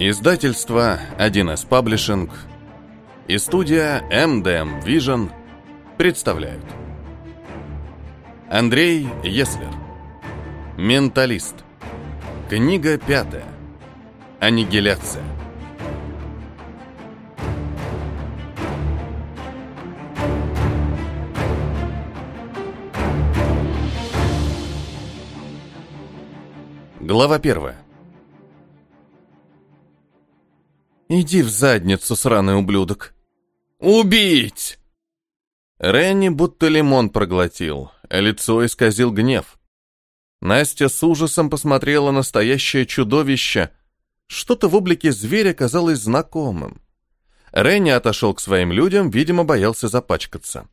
Издательство 1С Паблишинг и студия MDM Vision представляют. Андрей Еслер. Менталист. Книга пятая. Аннигиляция. Глава первая «Иди в задницу, сраный ублюдок!» «Убить!» Ренни будто лимон проглотил, лицо исказил гнев. Настя с ужасом посмотрела на настоящее чудовище. Что-то в облике зверя казалось знакомым. Ренни отошел к своим людям, видимо, боялся запачкаться.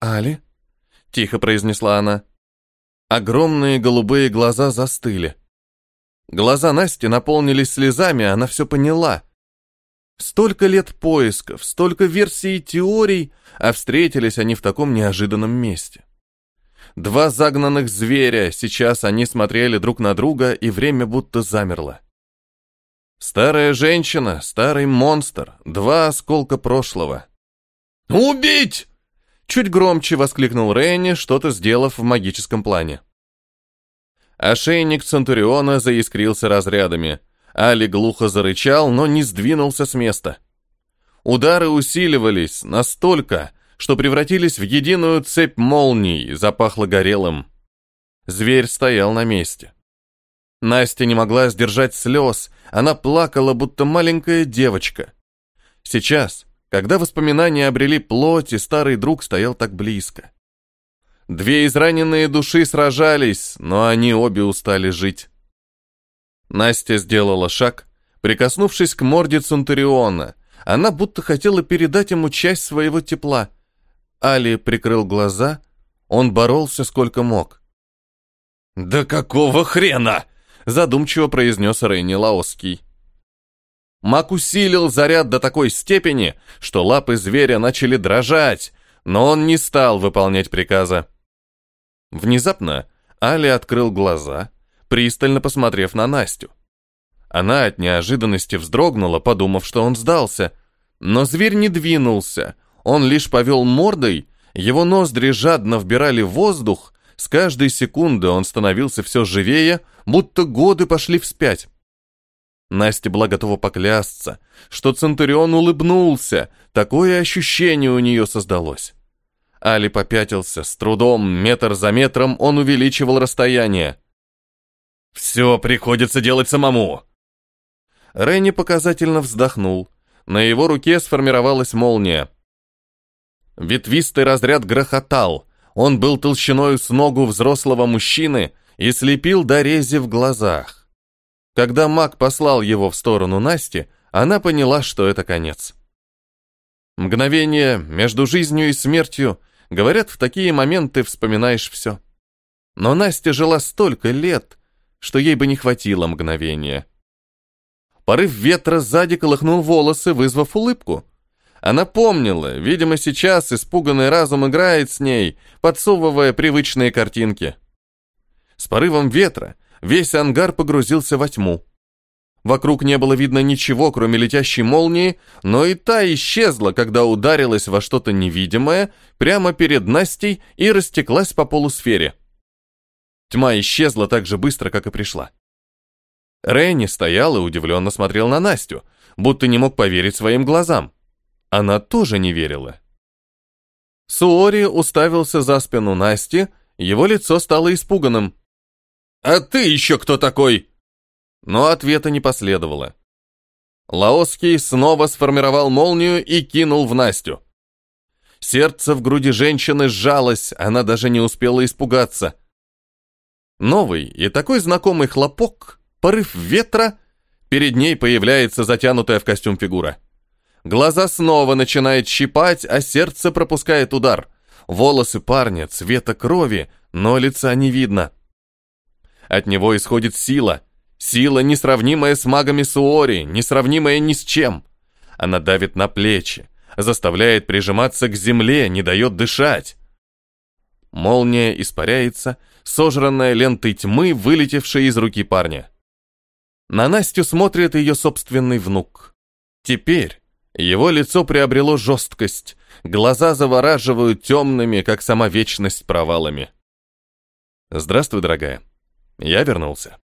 «Али?» — тихо произнесла она. Огромные голубые глаза застыли. Глаза Насти наполнились слезами, она все поняла. Столько лет поисков, столько версий и теорий, а встретились они в таком неожиданном месте. Два загнанных зверя, сейчас они смотрели друг на друга, и время будто замерло. Старая женщина, старый монстр, два осколка прошлого. «Убить!» Чуть громче воскликнул Ренни, что-то сделав в магическом плане. Ошейник Центуриона заискрился разрядами. Али глухо зарычал, но не сдвинулся с места. Удары усиливались настолько, что превратились в единую цепь молний, запахло горелым. Зверь стоял на месте. Настя не могла сдержать слез, она плакала, будто маленькая девочка. Сейчас, когда воспоминания обрели плоть, и старый друг стоял так близко. Две израненные души сражались, но они обе устали жить. Настя сделала шаг, прикоснувшись к морде Центуриона. Она будто хотела передать ему часть своего тепла. Али прикрыл глаза, он боролся сколько мог. «Да какого хрена?» — задумчиво произнес Рейни Лаоский. Мак усилил заряд до такой степени, что лапы зверя начали дрожать, но он не стал выполнять приказа. Внезапно Али открыл глаза, пристально посмотрев на Настю. Она от неожиданности вздрогнула, подумав, что он сдался. Но зверь не двинулся, он лишь повел мордой, его ноздри жадно вбирали воздух, с каждой секунды он становился все живее, будто годы пошли вспять. Настя была готова поклясться, что Центурион улыбнулся, такое ощущение у нее создалось. Али попятился, с трудом, метр за метром он увеличивал расстояние. «Все приходится делать самому!» Ренни показательно вздохнул. На его руке сформировалась молния. Ветвистый разряд грохотал. Он был толщиной с ногу взрослого мужчины и слепил до рези в глазах. Когда маг послал его в сторону Насти, она поняла, что это конец. Мгновение между жизнью и смертью — Говорят, в такие моменты вспоминаешь все. Но Настя жила столько лет, что ей бы не хватило мгновения. Порыв ветра сзади колыхнул волосы, вызвав улыбку. Она помнила, видимо, сейчас испуганный разум играет с ней, подсовывая привычные картинки. С порывом ветра весь ангар погрузился во тьму. Вокруг не было видно ничего, кроме летящей молнии, но и та исчезла, когда ударилась во что-то невидимое прямо перед Настей и растеклась по полусфере. Тьма исчезла так же быстро, как и пришла. Ренни стоял и удивленно смотрел на Настю, будто не мог поверить своим глазам. Она тоже не верила. Суори уставился за спину Насти, его лицо стало испуганным. «А ты еще кто такой?» Но ответа не последовало. Лаоский снова сформировал молнию и кинул в Настю. Сердце в груди женщины сжалось, она даже не успела испугаться. Новый и такой знакомый хлопок, порыв ветра, перед ней появляется затянутая в костюм фигура. Глаза снова начинает щипать, а сердце пропускает удар. Волосы парня цвета крови, но лица не видно. От него исходит сила — Сила, несравнимая с магами Суори, несравнимая ни с чем. Она давит на плечи, заставляет прижиматься к земле, не дает дышать. Молния испаряется, сожранная лентой тьмы, вылетевшей из руки парня. На Настю смотрит ее собственный внук. Теперь его лицо приобрело жесткость, глаза завораживают темными, как сама вечность, провалами. «Здравствуй, дорогая. Я вернулся».